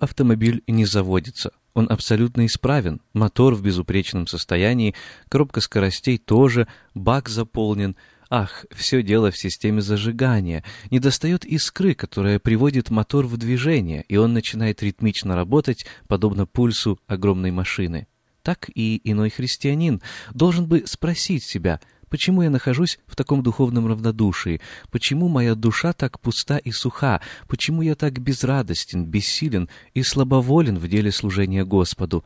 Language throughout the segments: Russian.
Автомобиль не заводится? Он абсолютно исправен, мотор в безупречном состоянии, коробка скоростей тоже, бак заполнен. Ах, все дело в системе зажигания. Недостает искры, которая приводит мотор в движение, и он начинает ритмично работать, подобно пульсу огромной машины. Так и иной христианин должен бы спросить себя – Почему я нахожусь в таком духовном равнодушии? Почему моя душа так пуста и суха? Почему я так безрадостен, бессилен и слабоволен в деле служения Господу?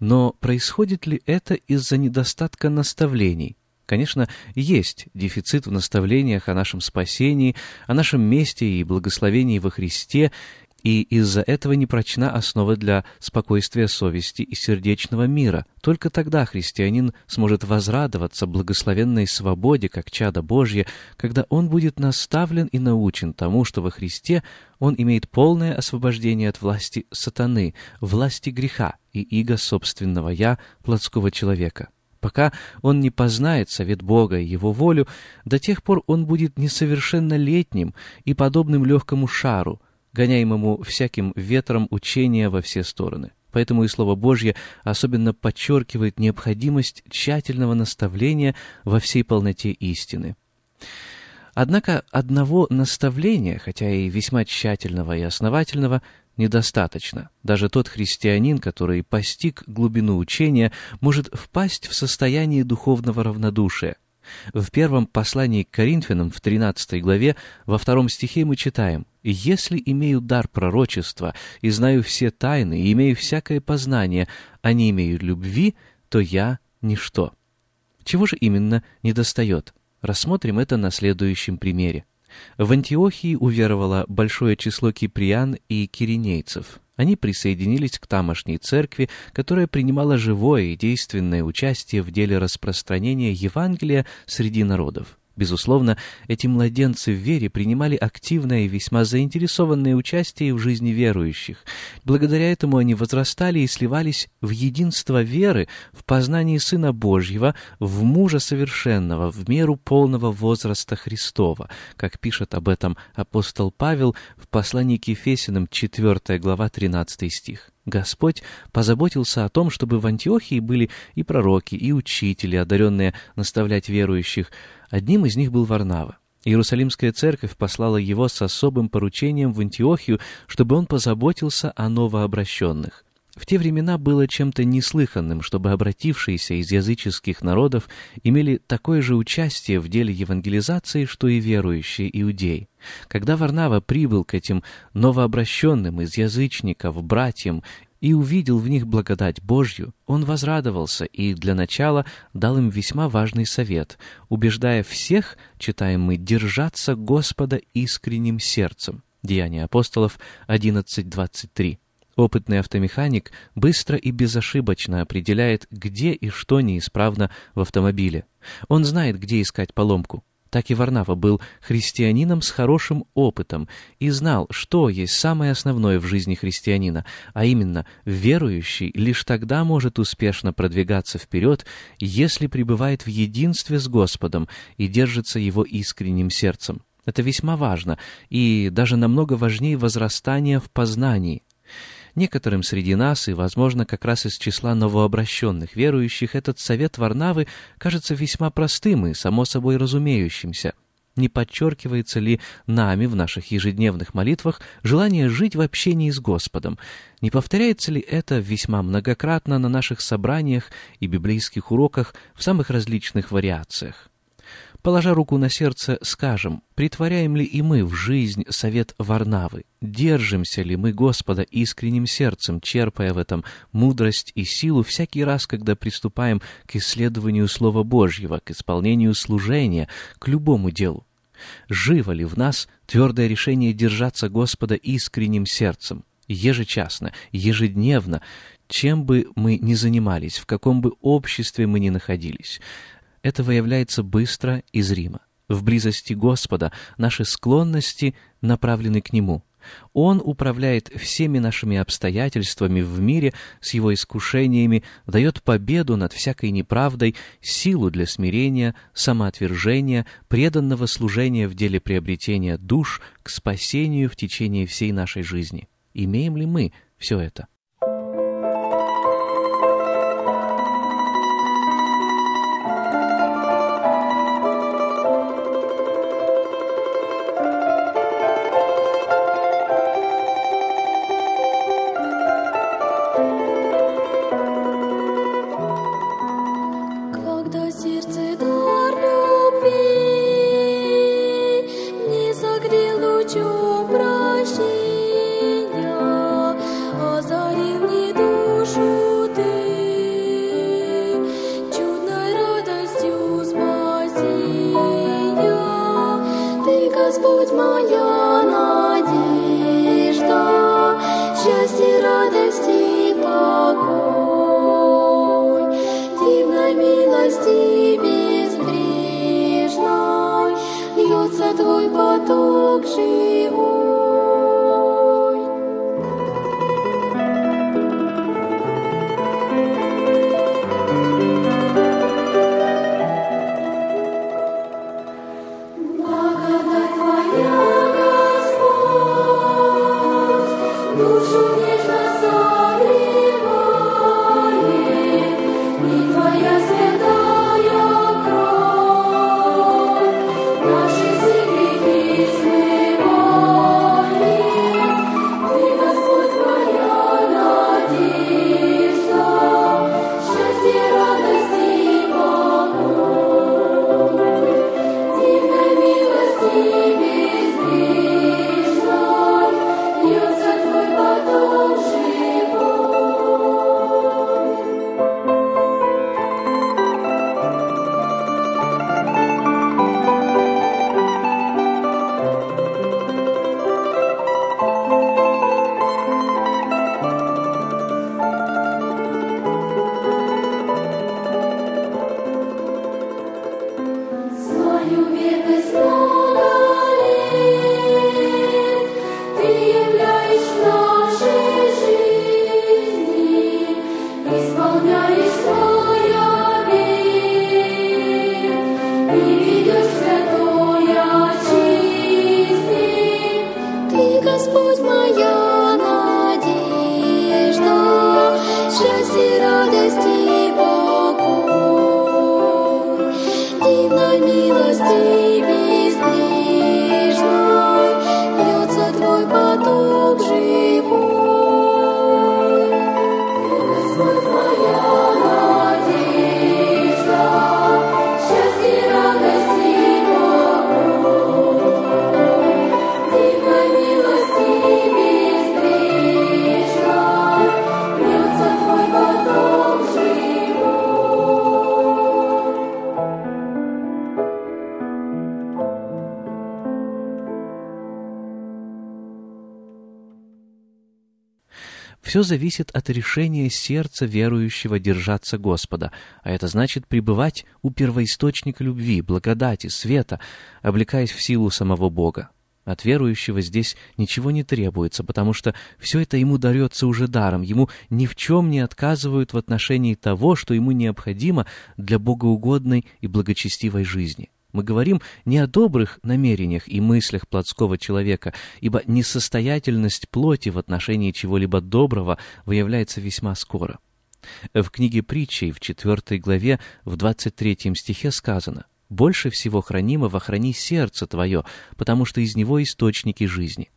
Но происходит ли это из-за недостатка наставлений? Конечно, есть дефицит в наставлениях о нашем спасении, о нашем месте и благословении во Христе, и из-за этого не прочна основа для спокойствия совести и сердечного мира. Только тогда христианин сможет возрадоваться благословенной свободе, как чадо Божье, когда он будет наставлен и научен тому, что во Христе он имеет полное освобождение от власти сатаны, власти греха и иго собственного «я» плотского человека. Пока он не познает совет Бога и его волю, до тех пор он будет несовершеннолетним и подобным легкому шару — гоняемому всяким ветром учения во все стороны. Поэтому и Слово Божье особенно подчеркивает необходимость тщательного наставления во всей полноте истины. Однако одного наставления, хотя и весьма тщательного и основательного, недостаточно. Даже тот христианин, который постиг глубину учения, может впасть в состояние духовного равнодушия – в первом послании к Коринфянам, в 13 главе, во втором стихе мы читаем «Если имею дар пророчества, и знаю все тайны, и имею всякое познание, а не имею любви, то я ничто». Чего же именно недостает? Рассмотрим это на следующем примере. В Антиохии уверовало большое число киприян и киринейцев. Они присоединились к тамошней церкви, которая принимала живое и действенное участие в деле распространения Евангелия среди народов. Безусловно, эти младенцы в вере принимали активное и весьма заинтересованное участие в жизни верующих. Благодаря этому они возрастали и сливались в единство веры, в познании Сына Божьего, в мужа совершенного, в меру полного возраста Христова, как пишет об этом апостол Павел в послании к Ефесиным 4 глава 13 стих. Господь позаботился о том, чтобы в Антиохии были и пророки, и учители, одаренные наставлять верующих. Одним из них был Варнава. Иерусалимская церковь послала его с особым поручением в Антиохию, чтобы он позаботился о новообращенных. В те времена было чем-то неслыханным, чтобы обратившиеся из языческих народов имели такое же участие в деле евангелизации, что и верующие иудеи. Когда Варнава прибыл к этим новообращенным из язычников, братьям, и увидел в них благодать Божью, он возрадовался и для начала дал им весьма важный совет, убеждая всех, читаем мы, держаться Господа искренним сердцем. Деяния апостолов 11.23. Опытный автомеханик быстро и безошибочно определяет, где и что неисправно в автомобиле. Он знает, где искать поломку. Так и Варнава был христианином с хорошим опытом и знал, что есть самое основное в жизни христианина, а именно, верующий лишь тогда может успешно продвигаться вперед, если пребывает в единстве с Господом и держится Его искренним сердцем. Это весьма важно и даже намного важнее возрастания в познании. Некоторым среди нас, и, возможно, как раз из числа новообращенных верующих, этот совет Варнавы кажется весьма простым и, само собой, разумеющимся. Не подчеркивается ли нами в наших ежедневных молитвах желание жить в общении с Господом? Не повторяется ли это весьма многократно на наших собраниях и библейских уроках в самых различных вариациях? Положа руку на сердце, скажем, притворяем ли и мы в жизнь совет Варнавы? Держимся ли мы Господа искренним сердцем, черпая в этом мудрость и силу всякий раз, когда приступаем к исследованию Слова Божьего, к исполнению служения, к любому делу? Живо ли в нас твердое решение держаться Господа искренним сердцем? Ежечасно, ежедневно, чем бы мы ни занимались, в каком бы обществе мы ни находились это выявляется быстро и зримо. В близости Господа наши склонности направлены к Нему. Он управляет всеми нашими обстоятельствами в мире с его искушениями, дает победу над всякой неправдой, силу для смирения, самоотвержения, преданного служения в деле приобретения душ к спасению в течение всей нашей жизни. Имеем ли мы все это? Твой поток живой. Все зависит от решения сердца верующего держаться Господа, а это значит пребывать у первоисточника любви, благодати, света, облекаясь в силу самого Бога. От верующего здесь ничего не требуется, потому что все это ему дается уже даром, ему ни в чем не отказывают в отношении того, что ему необходимо для богоугодной и благочестивой жизни. Мы говорим не о добрых намерениях и мыслях плотского человека, ибо несостоятельность плоти в отношении чего-либо доброго выявляется весьма скоро. В книге притчей в 4 главе в 23 стихе сказано — больше всего хранимого храни сердце твое, потому что из него источники жизни.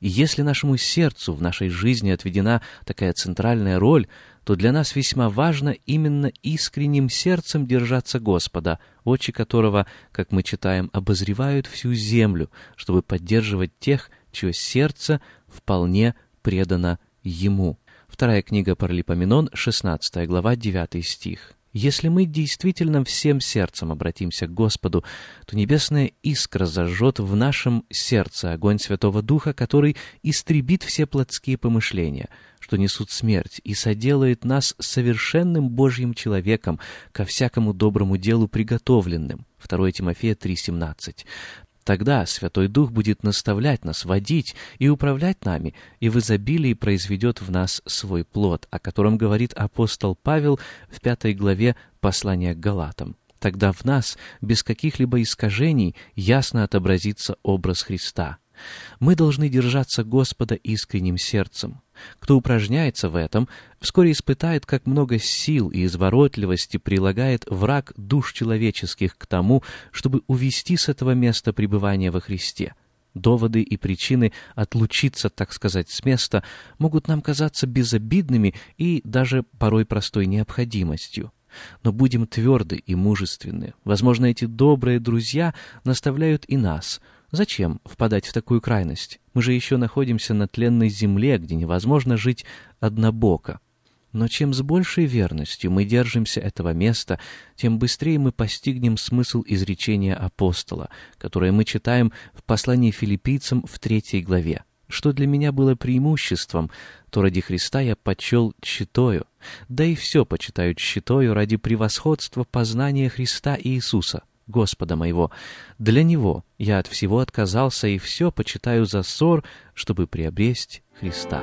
И если нашему сердцу в нашей жизни отведена такая центральная роль, то для нас весьма важно именно искренним сердцем держаться Господа, очи которого, как мы читаем, обозревают всю землю, чтобы поддерживать тех, чье сердце вполне предано Ему. Вторая книга Паралипоменон, 16 глава, 9 стих. Если мы действительно всем сердцем обратимся к Господу, то небесная искра зажжет в нашем сердце огонь Святого Духа, который истребит все плотские помышления, что несут смерть, и соделает нас совершенным Божьим человеком, ко всякому доброму делу приготовленным. 2 Тимофея 3,17. Тогда Святой Дух будет наставлять нас, водить и управлять нами, и в изобилии произведет в нас свой плод, о котором говорит апостол Павел в пятой главе послания к Галатам. Тогда в нас, без каких-либо искажений, ясно отобразится образ Христа. Мы должны держаться Господа искренним сердцем. Кто упражняется в этом, вскоре испытает, как много сил и изворотливости прилагает враг душ человеческих к тому, чтобы увести с этого места пребывания во Христе. Доводы и причины отлучиться, так сказать, с места могут нам казаться безобидными и даже порой простой необходимостью. Но будем тверды и мужественны. Возможно, эти добрые друзья наставляют и нас — Зачем впадать в такую крайность? Мы же еще находимся на тленной земле, где невозможно жить однобоко. Но чем с большей верностью мы держимся этого места, тем быстрее мы постигнем смысл изречения апостола, которое мы читаем в послании филиппийцам в третьей главе. Что для меня было преимуществом, то ради Христа я почел читою, да и все почитаю читою ради превосходства познания Христа и Иисуса, Господа моего. Для Него я от всего отказался и все почитаю за ссор, чтобы приобресть Христа.